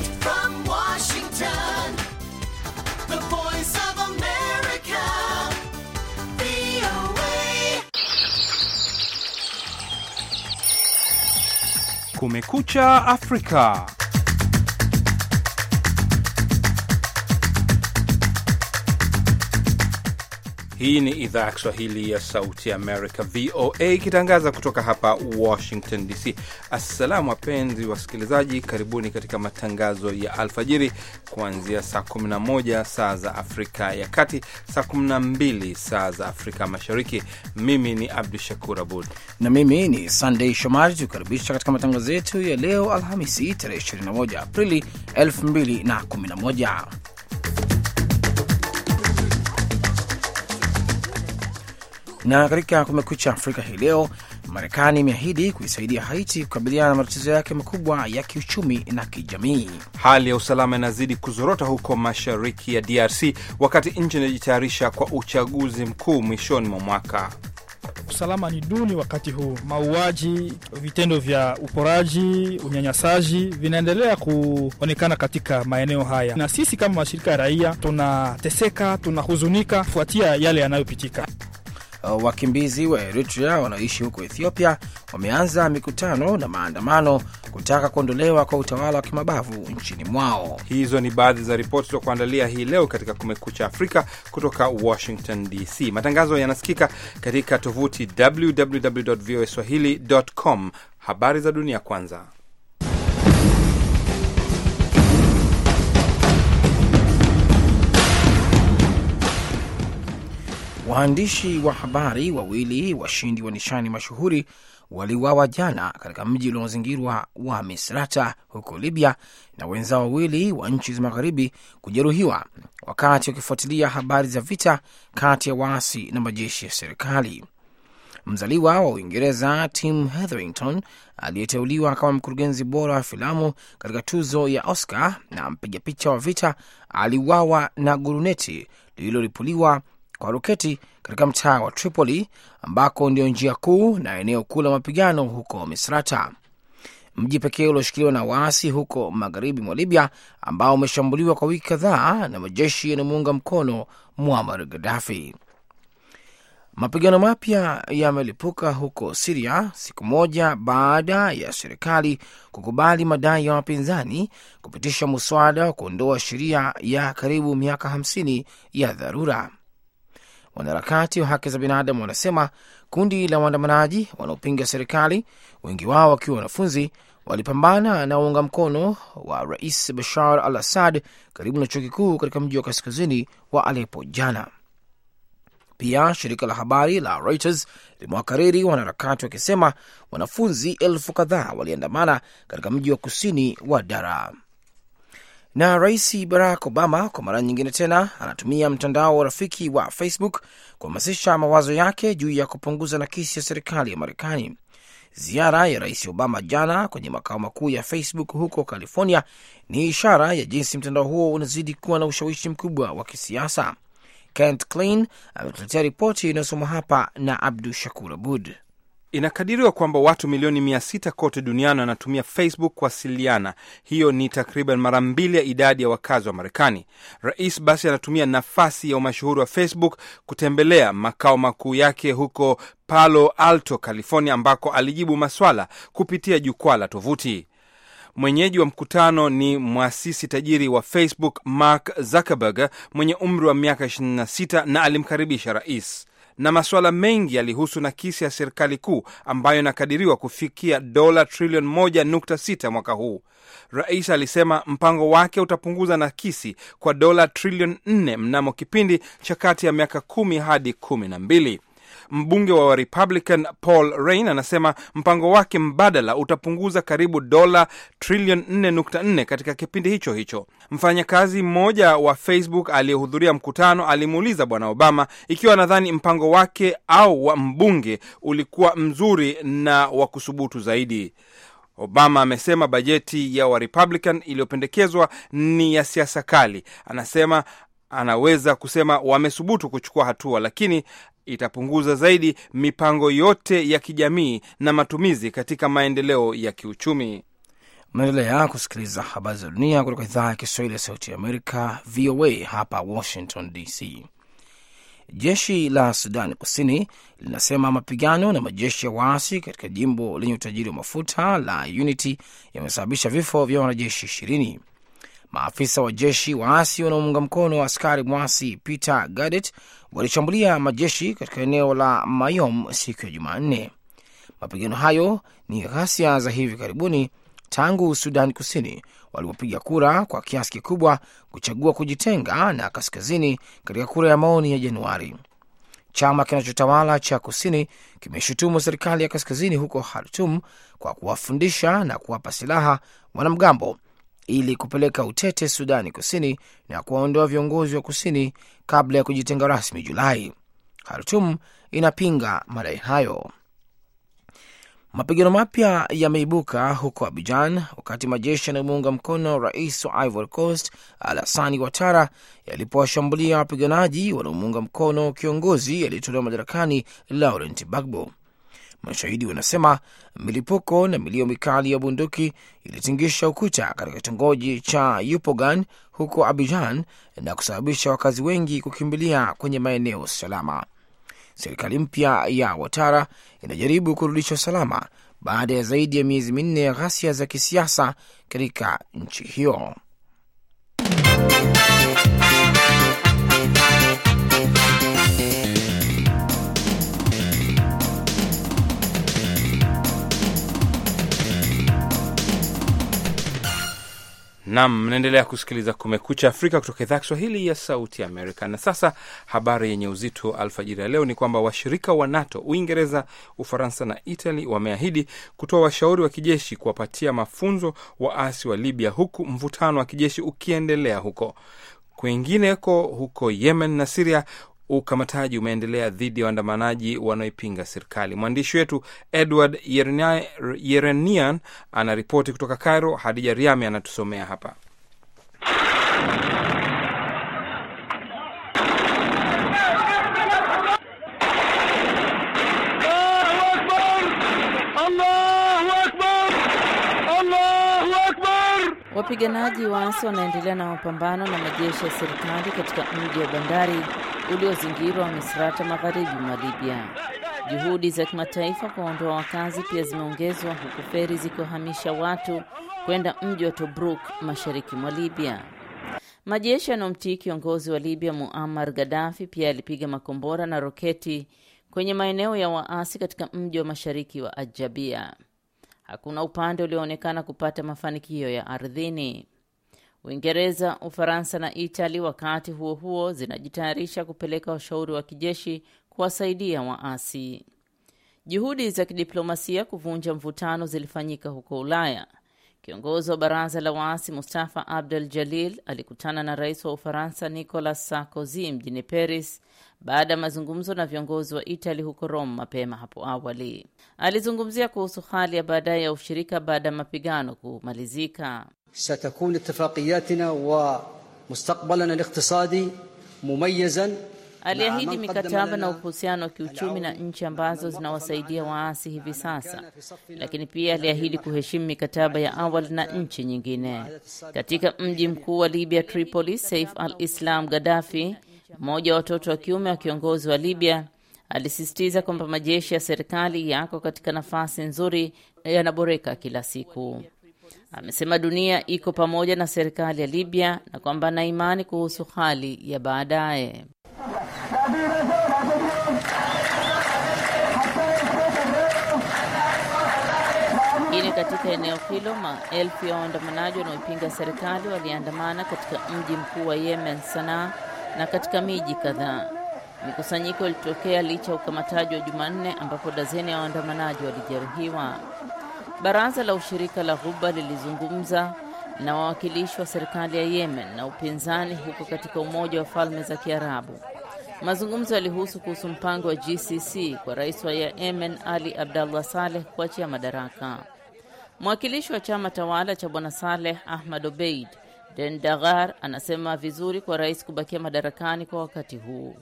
Direct from Washington, the voice of America, VOA. Kumekucha Afrika. Hii ni idhaa ya Kiswahili ya Sauti ya Amerika, VOA, ikitangaza kutoka hapa Washington DC. Assalamu wapenzi wasikilizaji, karibuni katika matangazo ya alfajiri kuanzia saa 11 saa za Afrika ya Kati, saa 12 saa za Afrika Mashariki. Mimi ni Abdu Shakur Abud na mimi ni Sandei Shomari, tukikaribisha katika matangazo yetu ya leo Alhamisi tarehe 21 Aprili 2011. Na katika Kumekucha Afrika hii leo, Marekani imeahidi kuisaidia Haiti kukabiliana na matatizo yake makubwa ya kiuchumi na kijamii. Hali ya usalama inazidi kuzorota huko mashariki ya DRC wakati nchi inajitayarisha kwa uchaguzi mkuu mwishoni mwa mwaka. Usalama ni duni wakati huu, mauaji, vitendo vya uporaji, unyanyasaji vinaendelea kuonekana katika maeneo haya, na sisi kama mashirika ya raia tunateseka, tunahuzunika kufuatia yale yanayopitika. Uh, wakimbizi wa Eritrea wanaoishi huko Ethiopia wameanza mikutano na maandamano kutaka kuondolewa kwa utawala wa kimabavu nchini mwao. Hizo ni baadhi za ripoti za kuandalia hii leo katika Kumekucha Afrika kutoka Washington DC. Matangazo yanasikika katika tovuti www. Habari za dunia kwanza. Waandishi wa habari wawili washindi wa nishani mashuhuri waliwawa jana katika mji uliozingirwa wa Misrata huko Libya, na wenzao wawili wa nchi za magharibi kujeruhiwa wakati wakifuatilia habari za vita kati ya waasi na majeshi ya serikali. Mzaliwa wa Uingereza Tim Hetherington aliyeteuliwa kama mkurugenzi bora wa filamu katika tuzo ya Oscar na mpiga picha wa vita aliuawa na guruneti lililolipuliwa kwa roketi katika mtaa wa Tripoli ambako ndio njia kuu na eneo kuu la mapigano huko Misrata, mji pekee ulioshikiliwa na waasi huko magharibi mwa Libya, ambao umeshambuliwa kwa wiki kadhaa na majeshi yanayomuunga mkono Muammar Gaddafi. Mapigano mapya yamelipuka huko Siria siku moja baada ya serikali kukubali madai ya wapinzani kupitisha muswada wa kuondoa sheria ya karibu miaka hamsini ya dharura. Wanaharakati wa haki za binadamu wanasema kundi la waandamanaji wanaopinga serikali, wengi wao wakiwa wanafunzi, walipambana na waunga mkono wa rais Bashar al Assad karibu na chuo kikuu katika mji wa kaskazini wa Alepo jana. Pia shirika la habari la Reuters limewakariri wanaharakati wakisema wanafunzi elfu kadhaa waliandamana katika mji wa kusini wa Dara na Rais Barack Obama kwa mara nyingine tena anatumia mtandao wa rafiki wa Facebook kuhamasisha mawazo yake juu ya kupunguza nakisi ya serikali ya Marekani. Ziara ya Rais Obama jana kwenye makao makuu ya Facebook huko California ni ishara ya jinsi mtandao huo unazidi kuwa na ushawishi mkubwa wa kisiasa. Kent Klein ametuletea ripoti inayosoma hapa na Abdu Shakur Abud. Inakadiriwa kwamba watu milioni mia sita kote duniani wanatumia Facebook kuwasiliana. Hiyo ni takriban mara mbili ya idadi ya wakazi wa Marekani. Rais basi anatumia nafasi ya umashuhuri wa Facebook kutembelea makao makuu yake huko Palo Alto, California, ambako alijibu maswala kupitia jukwaa la tovuti. Mwenyeji wa mkutano ni mwasisi tajiri wa Facebook Mark Zuckerberg mwenye umri wa miaka 26 na alimkaribisha rais na masuala mengi yalihusu nakisi ya serikali kuu ambayo inakadiriwa kufikia dola trilioni moja nukta sita mwaka huu. Rais alisema mpango wake utapunguza nakisi kwa dola trilioni 4 mnamo kipindi cha kati ya miaka kumi hadi kumi na mbili. Mbunge wa Republican Paul Ryan anasema mpango wake mbadala utapunguza karibu dola trilioni 4.4 katika kipindi hicho hicho. Mfanyakazi mmoja wa Facebook aliyehudhuria mkutano alimuuliza Bwana Obama ikiwa anadhani mpango wake au wa mbunge ulikuwa mzuri na wa kusubutu zaidi. Obama amesema bajeti ya Warepublican iliyopendekezwa ni ya siasa kali. Anasema anaweza kusema wamesubutu kuchukua hatua, lakini itapunguza zaidi mipango yote ya kijamii na matumizi katika maendeleo ya kiuchumi. Mnaendelea kusikiliza habari za dunia kutoka idhaa ya Kiswahili ya Sauti ya Amerika, VOA hapa Washington DC. Jeshi la Sudani Kusini linasema mapigano na majeshi ya waasi katika jimbo lenye utajiri wa mafuta la Unity yamesababisha vifo vya wanajeshi ishirini. Maafisa wa jeshi waasi wanaomunga mkono wa askari mwasi Peter Gadet walishambulia majeshi katika eneo la Mayom siku ya Jumanne. Mapigano hayo ni ghasia za hivi karibuni tangu Sudan Kusini walipopiga kura kwa kiasi kikubwa kuchagua kujitenga na kaskazini katika kura ya maoni ya Januari. Chama kinachotawala cha kusini kimeshutumu serikali ya kaskazini huko Khartum kwa kuwafundisha na kuwapa silaha wanamgambo ili kupeleka utete Sudani Kusini na kuwaondoa viongozi wa kusini kabla ya kujitenga rasmi Julai. Khartum inapinga madai hayo. Mapigano mapya yameibuka huko Abijan wakati majeshi yanayomuunga mkono rais wa Ivory Coast Alassani Watara yalipowashambulia wapiganaji wanaomuunga mkono kiongozi aliyetolewa madarakani Laurent Gbagbo. Mashahidi wanasema milipuko na milio mikali ya bunduki ilitingisha ukuta katika kitongoji cha Yupogan huko Abijan na kusababisha wakazi wengi kukimbilia kwenye maeneo salama. Serikali mpya ya Watara inajaribu kurudisha usalama baada ya zaidi ya miezi minne ya ghasia za kisiasa katika nchi hiyo. Nam, mnaendelea kusikiliza Kumekucha Afrika kutoka idhaa ya Kiswahili ya Sauti Amerika. Na sasa habari yenye uzito alfajiri ya leo ni kwamba washirika wa NATO, Uingereza, Ufaransa na Itali wameahidi kutoa washauri wa kijeshi kuwapatia mafunzo waasi wa Libya, huku mvutano wa kijeshi ukiendelea huko. Kwingineko huko Yemen na Siria, ukamataji umeendelea dhidi ya waandamanaji wanaoipinga serikali. Mwandishi wetu Edward Yerenian anaripoti kutoka Cairo. Hadija Riami anatusomea hapa. Wapiganaji waasi wanaendelea na mapambano na majeshi ya serikali katika mji wa bandari uliozingirwa wa Misrata magharibi mwa Libya. Juhudi za kimataifa kuwaondoa wakazi pia zimeongezwa huku feri zikiwahamisha watu kwenda mji wa Tobruk mashariki mwa Libya. Majeshi yanayomtii kiongozi wa Libya Muammar Gaddafi pia yalipiga makombora na roketi kwenye maeneo ya waasi katika mji wa mashariki wa Ajabia. Hakuna upande ulioonekana kupata mafanikio ya ardhini. Uingereza, Ufaransa na Itali wakati huo huo zinajitayarisha kupeleka washauri wa kijeshi kuwasaidia waasi. Juhudi za kidiplomasia kuvunja mvutano zilifanyika huko Ulaya. Kiongozi wa baraza la waasi Mustafa Abdel Jalil alikutana na rais wa Ufaransa Nicolas Sarkozy mjini Paris baada ya mazungumzo na viongozi wa Itali huko Rome mapema hapo awali. Alizungumzia kuhusu hali ya baadaye ya ushirika baada ya mapigano kumalizika. ستكون اتفاقياتنا ومستقبلنا الاقتصادي مميزا Aliahidi mikataba na uhusiano wa kiuchumi na nchi ambazo zinawasaidia waasi hivi sasa, lakini pia aliahidi kuheshimu mikataba ya awali na nchi nyingine. Katika mji mkuu wa Libya, Tripoli, Saif al-Islam Gaddafi, mmoja wa watoto wa kiume wa kiongozi wa Libya, alisisitiza kwamba majeshi ya serikali yako katika nafasi nzuri na yanaboreka kila siku. Amesema dunia iko pamoja na serikali ya Libya na kwamba ana imani kuhusu hali ya baadaye. Lakini katika eneo hilo maelfu ya waandamanaji wanaoipinga serikali waliandamana katika mji mkuu wa Yemen, Sanaa, na katika miji kadhaa. Mikusanyiko ilitokea licha ya ukamataji wa Jumanne ambapo dazeni ya waandamanaji walijeruhiwa. Baraza la ushirika la Ghuba lilizungumza na wawakilishi wa serikali ya Yemen na upinzani huko katika Umoja wa Falme za Kiarabu. Mazungumzo yalihusu kuhusu mpango wa GCC kwa rais wa Yemen Ali Abdallah Saleh kuachia madaraka. Mwakilishi wa chama tawala cha bwana Saleh Ahmad Obeid Den Dagar anasema vizuri kwa rais kubakia madarakani kwa wakati huu.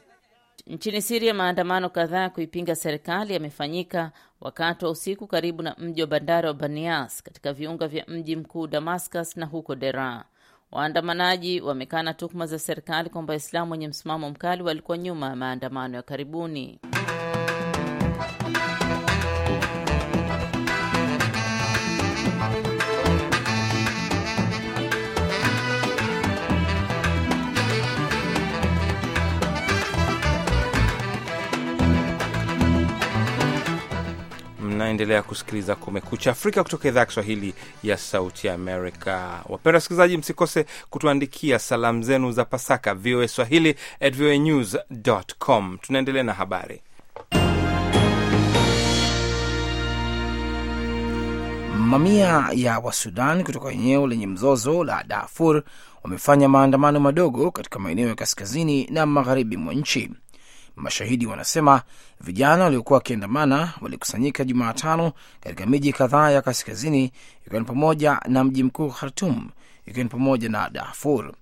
Nchini Siria, maandamano kadhaa ya kuipinga serikali yamefanyika wakati wa usiku karibu na mji wa bandari wa Banias katika viunga vya mji mkuu Damascus na huko Dera. Waandamanaji wamekana tuhuma za serikali kwamba Waislamu wenye msimamo mkali walikuwa nyuma ya maandamano ya karibuni. Mnaendelea kusikiliza Kumekucha Afrika kutoka idhaa ya Kiswahili ya Sauti ya Amerika. Wapenda wasikilizaji, msikose kutuandikia salamu zenu za Pasaka, VOA Swahili at VOA news com. Tunaendelea na habari. Mamia ya Wasudan kutoka eneo lenye mzozo la Darfur wamefanya maandamano madogo katika maeneo ya kaskazini na magharibi mwa nchi. Mashahidi wanasema vijana waliokuwa wakiandamana walikusanyika Jumatano katika miji kadhaa ya kaskazini, ikiwa ni pamoja na mji mkuu Khartum, ikiwa ni pamoja na Darfur.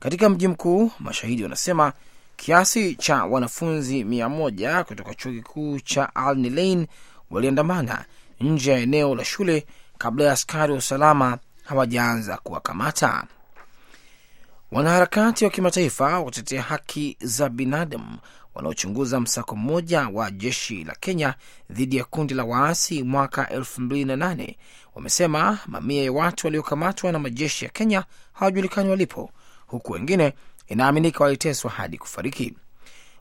Katika mji mkuu, mashahidi wanasema kiasi cha wanafunzi mia moja kutoka chuo kikuu cha Al Nilein waliandamana nje ya eneo la shule kabla ya askari wa usalama hawajaanza kuwakamata. Wanaharakati wa kimataifa wa kutetea haki za binadamu wanaochunguza msako mmoja wa jeshi la Kenya dhidi ya kundi la waasi mwaka 2008 wamesema mamia ya watu waliokamatwa na majeshi ya Kenya hawajulikani walipo, huku wengine inaaminika waliteswa hadi kufariki.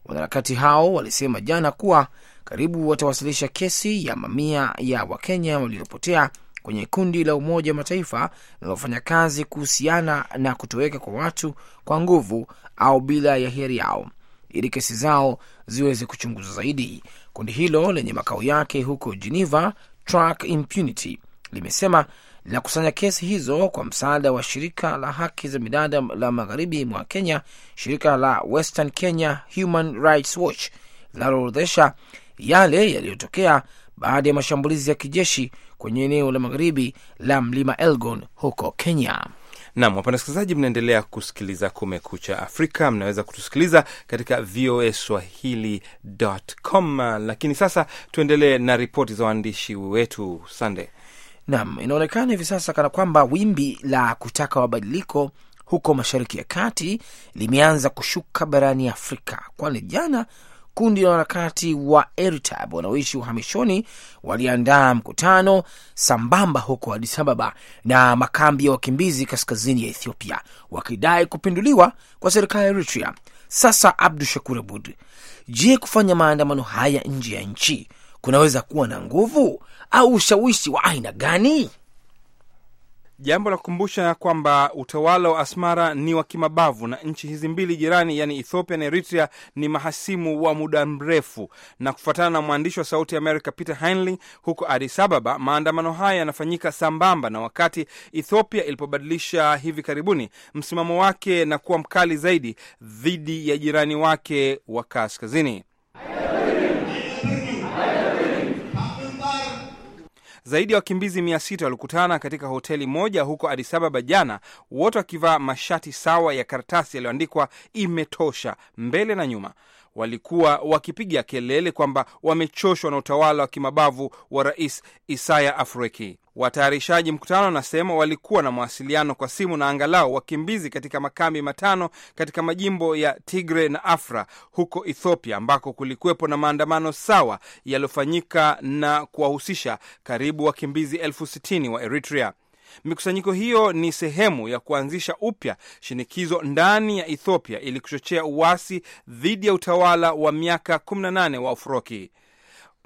Wanaharakati hao walisema jana kuwa karibu watawasilisha kesi ya mamia ya Wakenya waliopotea kwenye kundi la Umoja wa Mataifa linalofanya kazi kuhusiana na kutoweka kwa watu kwa nguvu au bila ya hiari yao ili kesi zao ziweze kuchunguzwa zaidi. Kundi hilo lenye makao yake huko Geneva, Track Impunity, limesema linakusanya kesi hizo kwa msaada wa shirika la haki za binadamu la magharibi mwa Kenya, shirika la Western Kenya Human Rights Watch linaloorodhesha yale yaliyotokea baada ya mashambulizi ya kijeshi kwenye eneo la magharibi la mlima Elgon huko Kenya. Nam, wapenda wasikilizaji, mnaendelea kusikiliza Kumekucha Afrika. Mnaweza kutusikiliza katika VOA Swahili.com, lakini sasa tuendelee na ripoti za waandishi wetu. Sande. Nam, inaonekana hivi sasa kana kwamba wimbi la kutaka mabadiliko huko Mashariki ya Kati limeanza kushuka barani Afrika, kwani jana kundi la wanaharakati wa Eritab wanaoishi uhamishoni waliandaa mkutano sambamba huko Addis Ababa na makambi ya wakimbizi kaskazini ya Ethiopia, wakidai kupinduliwa kwa serikali ya Eritrea. Sasa Abdu Shakur Abud, je, kufanya maandamano haya nje ya nchi kunaweza kuwa na nguvu au ushawishi wa aina gani? Jambo la kukumbusha kwamba utawala wa Asmara ni wa kimabavu na nchi hizi mbili jirani, yaani Ethiopia na Eritrea, ni mahasimu wa muda mrefu. Na kufuatana na mwandishi wa Sauti Amerika Peter Hinley huko Addis Ababa, maandamano haya yanafanyika sambamba na wakati Ethiopia ilipobadilisha hivi karibuni msimamo wake na kuwa mkali zaidi dhidi ya jirani wake wa kaskazini. Zaidi ya wakimbizi mia sita walikutana katika hoteli moja huko Addis Ababa jana, wote wakivaa mashati sawa ya karatasi yaliyoandikwa imetosha mbele na nyuma. Walikuwa wakipiga kelele kwamba wamechoshwa na utawala wa kimabavu wa Rais Isaya Afwerki. Watayarishaji mkutano wanasema walikuwa na mawasiliano kwa simu na angalau wakimbizi katika makambi matano katika majimbo ya Tigre na Afra huko Ethiopia, ambako kulikuwepo na maandamano sawa yaliyofanyika na kuwahusisha karibu wakimbizi elfu sitini wa Eritrea. Mikusanyiko hiyo ni sehemu ya kuanzisha upya shinikizo ndani ya Ethiopia ili kuchochea uasi dhidi ya utawala wa miaka 18 wa Ufuroki.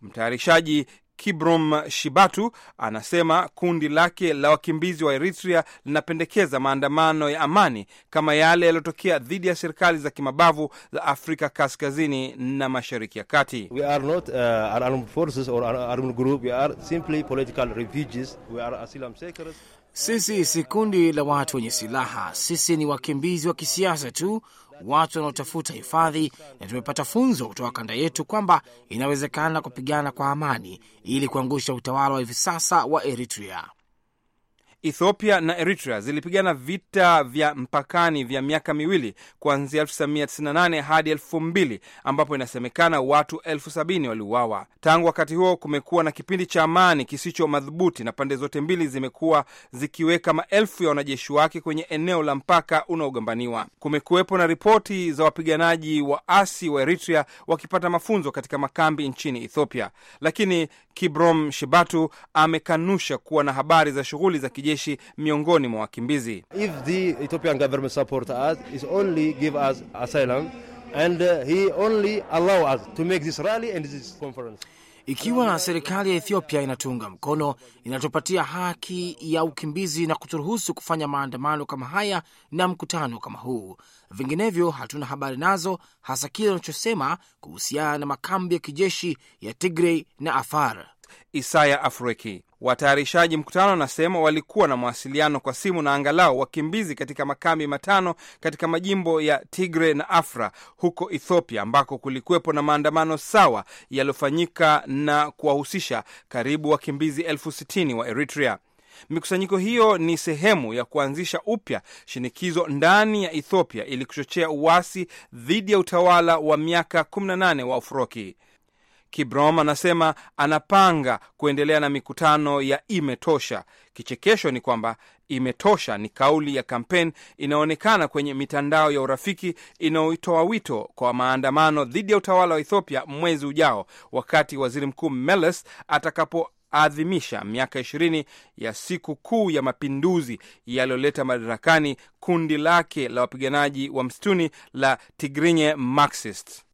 Mtayarishaji Kibrom Shibatu anasema kundi lake la wakimbizi wa Eritrea linapendekeza maandamano ya amani kama yale yaliyotokea dhidi ya serikali za kimabavu za Afrika Kaskazini na Mashariki ya Kati. Sisi si kundi la watu wenye silaha, sisi ni wakimbizi wa kisiasa tu, watu wanaotafuta hifadhi, na tumepata funzo kutoka kanda yetu kwamba inawezekana kupigana kwa amani ili kuangusha utawala wa hivi sasa wa Eritrea. Ethiopia na Eritrea zilipigana vita vya mpakani vya miaka miwili kuanzia 1998 hadi 2000 ambapo inasemekana watu elfu sabini waliuawa. Tangu wakati huo kumekuwa na kipindi cha amani kisicho madhubuti, na pande zote mbili zimekuwa zikiweka maelfu ya wanajeshi wake kwenye eneo la mpaka unaogambaniwa. Kumekuwepo na ripoti za wapiganaji waasi wa Eritrea wakipata mafunzo katika makambi nchini Ethiopia, lakini Kibrom Shibatu amekanusha kuwa na habari za shughuli za kijeshi miongoni mwa wakimbizi. If the Ethiopian government support us, is only give us asylum and he only allow us to make this rally and this conference. Ikiwa serikali ya Ethiopia inatuunga mkono, inatupatia haki ya ukimbizi na kuturuhusu kufanya maandamano kama haya na mkutano kama huu. Vinginevyo hatuna habari nazo, hasa kile anachosema kuhusiana na makambi ya kijeshi ya Tigray na Afar. Isaya Afreki. Watayarishaji mkutano wanasema walikuwa na mawasiliano kwa simu na angalau wakimbizi katika makambi matano katika majimbo ya Tigre na Afra huko Ethiopia, ambako kulikuwepo na maandamano sawa yaliyofanyika na kuwahusisha karibu wakimbizi elfu sitini wa Eritrea. Mikusanyiko hiyo ni sehemu ya kuanzisha upya shinikizo ndani ya Ethiopia ili kuchochea uasi dhidi ya utawala wa miaka 18 wa Ufroki. Kibrom anasema anapanga kuendelea na mikutano ya Imetosha. Kichekesho ni kwamba Imetosha ni kauli ya kampeni inayoonekana kwenye mitandao ya urafiki inayotoa wito kwa maandamano dhidi ya utawala wa Ethiopia mwezi ujao, wakati waziri mkuu Meles atakapo adhimisha miaka ishirini ya siku kuu ya mapinduzi yaliyoleta madarakani kundi lake la wapiganaji wa msituni la Tigrinye Marxist.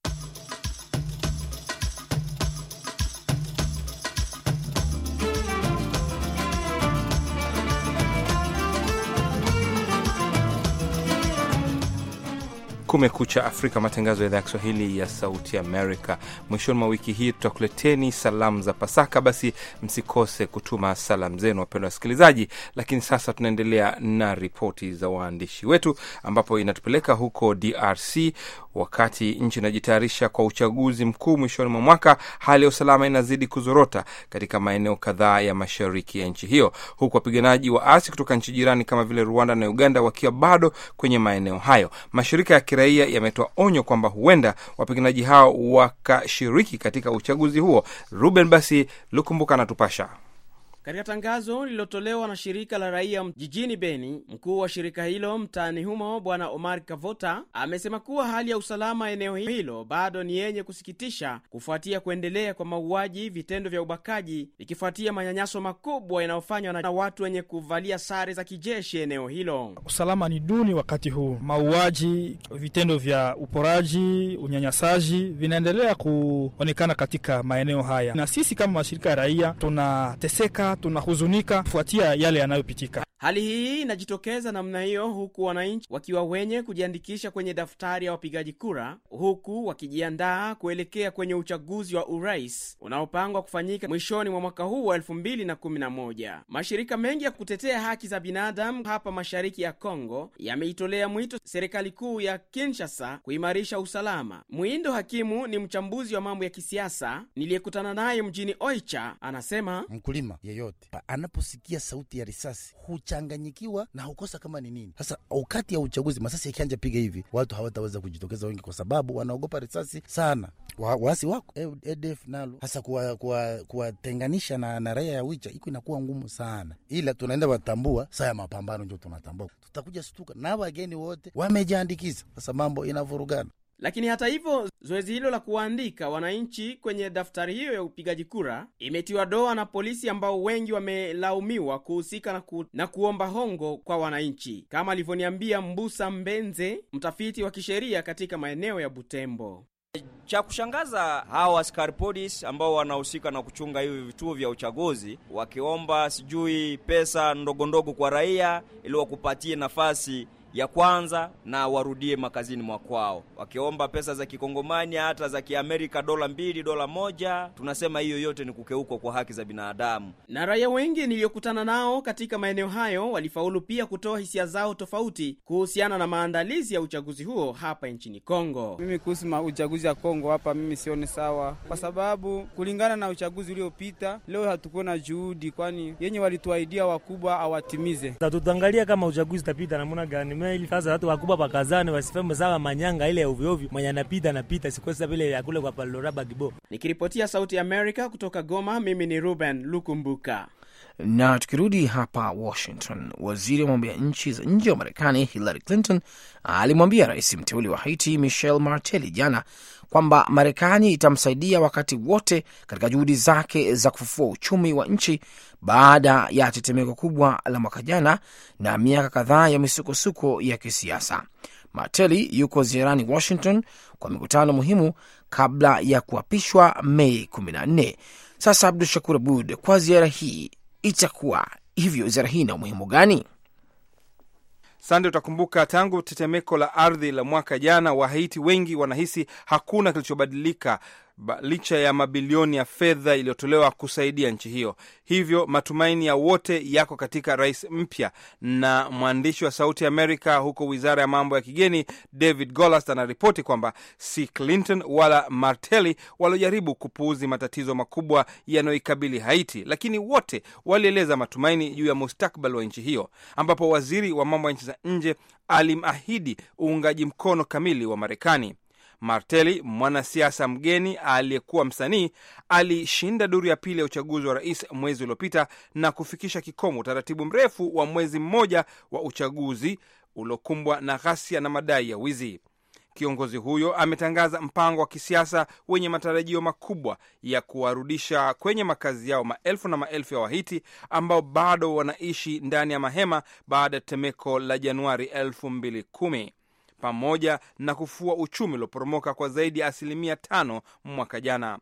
Kumekucha Afrika, matangazo ya idhaa ya Kiswahili ya Sauti Amerika. Mwishoni mwa wiki hii tutakuleteni salamu za Pasaka, basi msikose kutuma salamu zenu, wapendwa wasikilizaji. Lakini sasa tunaendelea na ripoti za waandishi wetu, ambapo inatupeleka huko DRC. Wakati nchi inajitayarisha kwa uchaguzi mkuu mwishoni mwa mwaka, hali ya usalama inazidi kuzorota katika maeneo kadhaa ya mashariki ya nchi hiyo, huku wapiganaji waasi kutoka nchi jirani kama vile Rwanda na Uganda wakiwa bado kwenye maeneo hayo. Mashirika ya kiraia yametoa onyo kwamba huenda wapiganaji hao wakashiriki katika uchaguzi huo. Ruben basi Lukumbuka anatupasha. Katika tangazo lililotolewa na shirika la raia jijini Beni, mkuu wa shirika hilo mtaani humo Bwana Omar Kavota amesema kuwa hali ya usalama eneo hilo bado ni yenye kusikitisha kufuatia kuendelea kwa mauaji, vitendo vya ubakaji ikifuatia manyanyaso makubwa yanayofanywa na watu wenye kuvalia sare za kijeshi eneo hilo. Usalama ni duni wakati huu, mauaji, vitendo vya uporaji, unyanyasaji vinaendelea kuonekana katika maeneo haya, na sisi kama mashirika ya raia tunateseka tunahuzunika kufuatia yale yanayopitika. Hali hii inajitokeza namna hiyo huku wananchi wakiwa wenye kujiandikisha kwenye daftari ya wapigaji kura, huku wakijiandaa kuelekea kwenye uchaguzi wa urais unaopangwa kufanyika mwishoni mwa mwaka huu wa 2011. Mashirika mengi ya kutetea haki za binadamu hapa mashariki ya Kongo yameitolea mwito serikali kuu ya Kinshasa kuimarisha usalama. Mwindo Hakimu ni mchambuzi wa mambo ya kisiasa niliyekutana naye mjini Oicha, anasema mkulima yeyote anaposikia sauti ya risasi huchanganyikiwa na hukosa kama ni nini. Sasa wakati ya uchaguzi, masasi yakianja piga hivi, watu hawataweza kujitokeza wengi, kwa sababu wanaogopa risasi sana. Wa, waasi wako ADF nalo hasa kuwatenganisha kuwa, kuwa na, na raia ya Wicha iko inakuwa ngumu sana, ila tunaenda watambua saa ya mapambano, ndio tunatambua tutakuja stuka na wageni wote wamejiandikiza. Sasa mambo inavurugana lakini hata hivyo zoezi hilo la kuwaandika wananchi kwenye daftari hiyo ya upigaji kura imetiwa doa na polisi ambao wengi wamelaumiwa kuhusika na, ku, na kuomba hongo kwa wananchi, kama alivyoniambia Mbusa Mbenze, mtafiti wa kisheria katika maeneo ya Butembo. Cha kushangaza hawa askari polisi ambao wanahusika na kuchunga hivi vituo vya uchaguzi wakiomba sijui pesa ndogondogo ndogo kwa raia ili wakupatie nafasi ya kwanza na warudie makazini mwa kwao, wakiomba pesa za kikongomani hata za kiamerika dola mbili dola moja. Tunasema hiyo yote ni kukeukwa kwa haki za binadamu. Na raia wengi niliyokutana nao katika maeneo hayo walifaulu pia kutoa hisia zao tofauti kuhusiana na maandalizi ya uchaguzi huo hapa nchini Kongo. Mimi kuhusu uchaguzi ya Kongo hapa, mimi sioni sawa, kwa sababu kulingana na uchaguzi uliopita, leo hatukuwa na juhudi, kwani yenye walituahidia wakubwa awatimize. tutaangalia kama uchaguzi utapita namna gani. Mimi ili sasa watu wakubwa pakazane, wasifeme sawa manyanga ile ya ovyo ovyo, mwenye anapita anapita, sikosa vile ya kule kwa Palora Bagibo. Nikiripotia Sauti ya Amerika kutoka Goma, mimi ni Ruben Lukumbuka. Na tukirudi hapa Washington, waziri wa mambo ya nchi za nje wa Marekani Hillary Clinton alimwambia rais mteuli wa Haiti Michel Martelly jana kwamba Marekani itamsaidia wakati wote katika juhudi zake za kufufua uchumi wa nchi baada ya tetemeko kubwa la mwaka jana na miaka kadhaa ya misukosuko ya kisiasa. Mateli yuko ziarani Washington kwa mikutano muhimu kabla ya kuapishwa Mei 14. Sasa Abdu Shakur Abud, kwa ziara hii itakuwa hivyo, ziara hii ina umuhimu gani? Sande, utakumbuka tangu tetemeko la ardhi la mwaka jana, Wahaiti wengi wanahisi hakuna kilichobadilika. ba- licha ya mabilioni ya fedha iliyotolewa kusaidia nchi hiyo. Hivyo matumaini ya wote yako katika rais mpya. Na mwandishi wa Sauti Amerika huko wizara ya mambo ya kigeni David Golast anaripoti kwamba si Clinton wala Martelly waliojaribu kupuuzi matatizo makubwa yanayoikabili Haiti, lakini wote walieleza matumaini juu ya mustakbal wa nchi hiyo, ambapo waziri wa mambo ya nchi za nje alimahidi uungaji mkono kamili wa Marekani. Martelly, mwanasiasa mgeni aliyekuwa msanii, alishinda duru ya pili ya uchaguzi wa rais mwezi uliopita na kufikisha kikomo utaratibu mrefu wa mwezi mmoja wa uchaguzi uliokumbwa na ghasia na madai ya wizi. Kiongozi huyo ametangaza mpango wa kisiasa wenye matarajio makubwa ya kuwarudisha kwenye makazi yao maelfu na maelfu ya Wahiti ambao bado wanaishi ndani ya mahema baada ya tetemeko la Januari 2010 pamoja na kufua uchumi ulioporomoka kwa zaidi ya asilimia tano mwaka jana.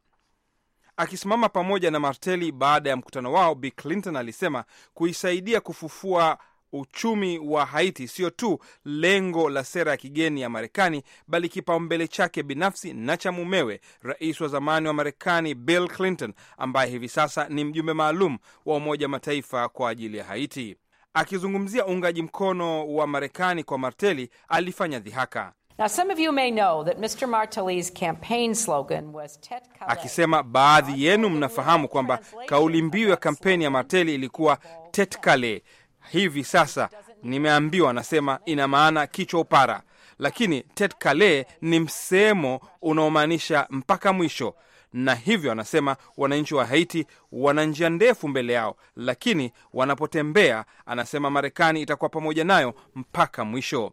Akisimama pamoja na Marteli baada ya mkutano wao, Bi Clinton alisema kuisaidia kufufua uchumi wa Haiti sio tu lengo la sera ya kigeni ya Marekani, bali kipaumbele chake binafsi na cha mumewe, rais wa zamani wa Marekani Bill Clinton, ambaye hivi sasa ni mjumbe maalum wa Umoja Mataifa kwa ajili ya Haiti. Akizungumzia uungaji mkono wa Marekani kwa Martelli, alifanya dhihaka Now, some of you may know that Mr. Martelly's campaign slogan was Tet Calais. akisema baadhi yenu mnafahamu kwamba kauli mbiu ya kampeni ya Martelly ilikuwa tet kale. Hivi sasa nimeambiwa, anasema ina maana kichwa upara, lakini tet kale ni msemo unaomaanisha mpaka mwisho, na hivyo anasema wananchi wa Haiti wana njia ndefu mbele yao, lakini wanapotembea, anasema Marekani itakuwa pamoja nayo mpaka mwisho.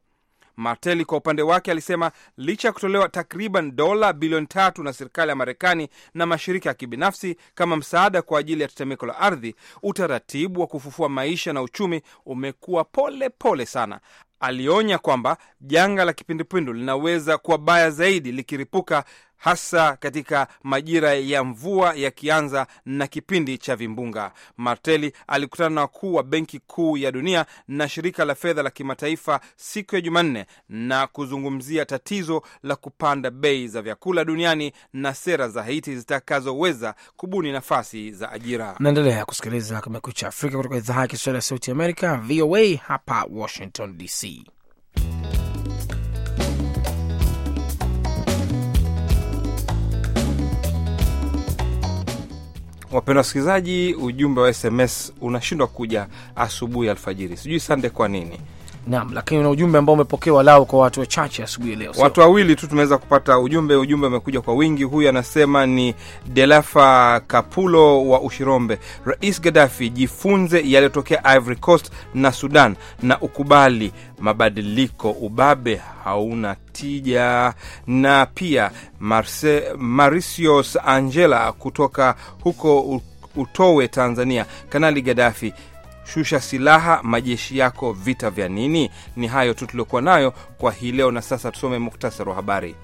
Marteli kwa upande wake alisema licha ya kutolewa takriban dola bilioni tatu na serikali ya Marekani na mashirika ya kibinafsi kama msaada kwa ajili ya tetemeko la ardhi, utaratibu wa kufufua maisha na uchumi umekuwa pole pole sana. Alionya kwamba janga la kipindupindu linaweza kuwa baya zaidi likiripuka, hasa katika majira ya mvua yakianza na kipindi cha vimbunga. Marteli alikutana na wakuu wa Benki Kuu ya Dunia na Shirika la Fedha la Kimataifa siku ya Jumanne na kuzungumzia tatizo la kupanda bei za vyakula duniani na sera za Haiti zitakazoweza kubuni nafasi za ajira. Naendelea kusikiliza Kumekucha Afrika kutoka idhaa ya Kiswahili ya Sauti Amerika, VOA hapa Washington DC. Wapendwa wasikilizaji, ujumbe wa SMS unashindwa kuja asubuhi alfajiri, sijui sande kwa nini. Naam, lakini una ujumbe ambao umepokewa lao kwa watu wachache asubuhi leo. Watu wawili tu tumeweza kupata ujumbe. Ujumbe umekuja kwa wingi. Huyu anasema ni Delafa Kapulo wa Ushirombe. Rais Gaddafi, jifunze yaliyotokea Ivory Coast na Sudan na ukubali mabadiliko. Ubabe hauna tija. Na pia Marse, Mauritius Angela kutoka huko Utowe, Tanzania. Kanali Gaddafi, shusha silaha, majeshi yako, vita vya nini? Ni hayo tu tuliokuwa nayo kwa hii leo, na sasa tusome muktasari wa habari.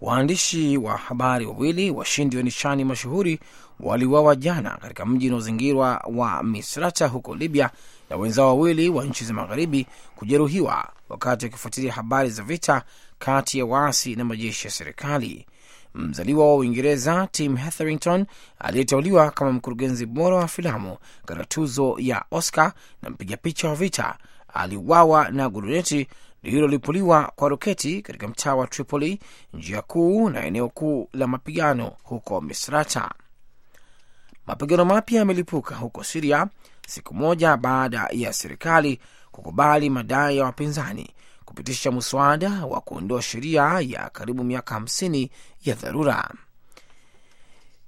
Waandishi wa habari wawili washindi wa nishani mashuhuri waliuawa jana katika mji unaozingirwa wa Misrata huko Libya na wenzao wawili wa nchi za magharibi kujeruhiwa wakati wakifuatilia habari za vita kati ya waasi na majeshi ya serikali. Mzaliwa wa Uingereza Tim Hetherington aliyeteuliwa kama mkurugenzi bora wa filamu katika tuzo ya Oscar na mpiga picha wa vita aliuawa na guruneti lililolipuliwa kwa roketi katika mtaa wa Tripoli, njia kuu na eneo kuu la mapigano huko Misrata. Mapigano mapya yamelipuka huko Siria siku moja baada ya serikali kukubali madai ya wapinzani kupitisha mswada wa kuondoa sheria ya karibu miaka hamsini ya dharura.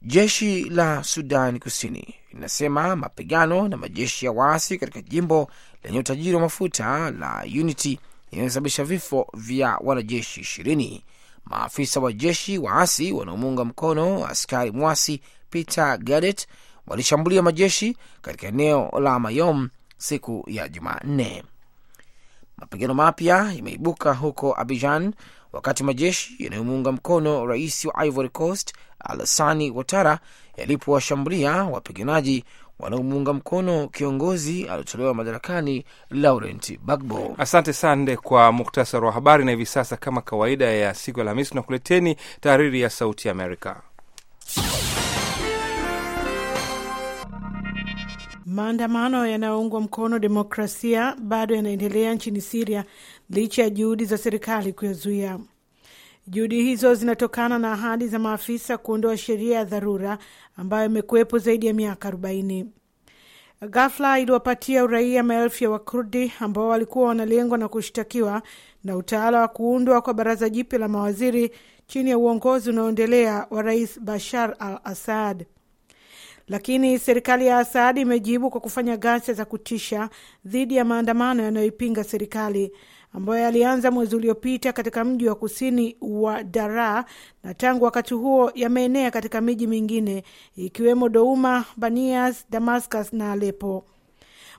Jeshi la Sudan Kusini linasema mapigano na majeshi ya waasi katika jimbo lenye utajiri wa mafuta la Unity yanayosababisha vifo vya wanajeshi ishirini. Maafisa wa jeshi waasi wanaomuunga mkono askari mwasi Peter Gadet walishambulia majeshi katika eneo la Mayom siku ya Jumanne. Mapigano mapya yameibuka huko Abidjan wakati majeshi yanayomuunga mkono rais wa Ivory Coast Alassani Ouattara yalipowashambulia wapiganaji wanaomuunga mkono kiongozi aliotolewa madarakani Laurent bagbo Asante Sande kwa muktasari wa habari. Na hivi sasa, kama kawaida ya siku ya Alhamisi, tunakuleteni tahariri ya Sauti ya Amerika. Maandamano yanayoungwa mkono demokrasia bado yanaendelea nchini Siria licha ya juhudi za serikali kuyazuia. Juhudi hizo zinatokana na ahadi za maafisa kuondoa sheria ya dharura ambayo imekuwepo zaidi ya miaka 40. Ghafla iliwapatia uraia maelfu ya Wakurdi ambao walikuwa wanalengwa na kushtakiwa na utawala wa kuundwa kwa baraza jipya la mawaziri chini ya uongozi unaoendelea wa Rais Bashar al Assad. Lakini serikali ya Asadi imejibu kwa kufanya ghasia za kutisha dhidi ya maandamano yanayoipinga serikali ambayo yalianza mwezi uliopita katika mji wa kusini wa dara na tangu wakati huo yameenea katika miji mingine ikiwemo Douma, Banias, Damascus na Alepo.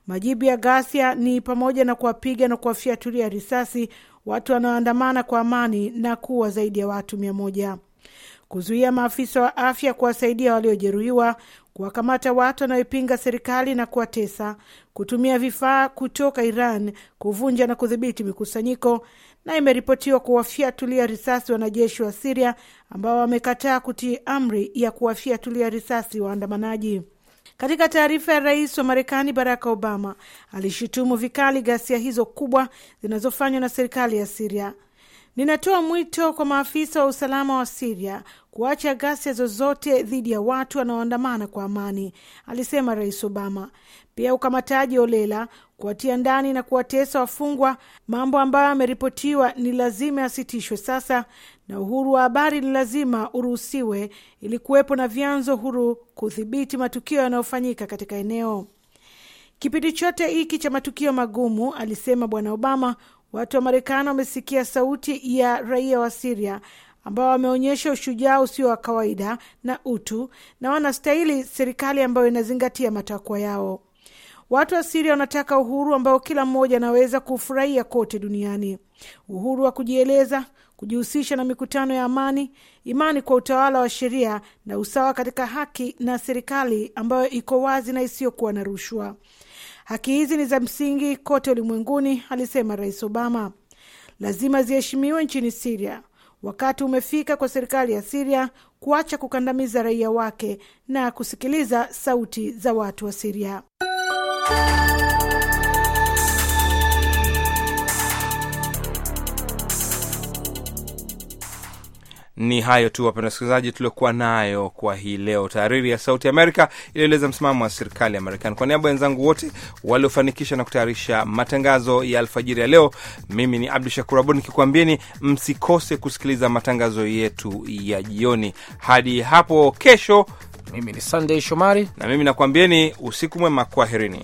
Majibu ya ghasia ni pamoja na kuwapiga na kuwafyatulia risasi watu wanaoandamana kwa amani na kuwa zaidi ya watu mia moja, kuzuia maafisa wa afya kuwasaidia waliojeruhiwa, kuwakamata watu wanaoipinga serikali na kuwatesa, kutumia vifaa kutoka Iran kuvunja na kudhibiti mikusanyiko, na imeripotiwa kuwafyatulia risasi wanajeshi wa Siria ambao wamekataa kutii amri ya kuwafiatulia risasi waandamanaji. Katika taarifa ya rais wa Marekani Barack Obama alishutumu vikali ghasia hizo kubwa zinazofanywa na serikali ya Siria. Ninatoa mwito kwa maafisa wa usalama wa Siria kuacha ghasia zozote dhidi ya watu wanaoandamana kwa amani, alisema rais Obama. Pia ukamataji holela, kuwatia ndani na kuwatesa wafungwa, mambo ambayo ameripotiwa ni lazima yasitishwe sasa, na uhuru wa habari ni lazima uruhusiwe ili kuwepo na vyanzo huru kudhibiti matukio yanayofanyika katika eneo. Kipindi chote hiki cha matukio magumu, alisema bwana Obama, watu wa Marekani wamesikia sauti ya raia wa Siria ambao wameonyesha ushujaa usio wa kawaida na utu, na wanastahili serikali ambayo inazingatia matakwa yao. Watu wa Siria wanataka uhuru ambao kila mmoja anaweza kufurahia kote duniani, uhuru wa kujieleza, kujihusisha na mikutano ya amani, imani kwa utawala wa sheria na usawa katika haki, na serikali ambayo iko wazi na isiyokuwa na rushwa. Haki hizi ni za msingi kote ulimwenguni, alisema Rais Obama. Lazima ziheshimiwe nchini Siria. Wakati umefika kwa serikali ya Siria kuacha kukandamiza raia wake na kusikiliza sauti za watu wa Siria. Ni hayo tu wapenda wasikilizaji, tuliokuwa nayo kwa hii leo. Tahariri ya Sauti Amerika ilieleza msimamo wa serikali ya Marekani. Kwa niaba ya wenzangu wote waliofanikisha na kutayarisha matangazo ya alfajiri ya leo, mimi ni Abdu Shakur Abud nikikuambieni msikose kusikiliza matangazo yetu ya jioni. Hadi hapo kesho, mimi ni sandey Shomari na mimi nakuambieni usiku mwema, kwaherini.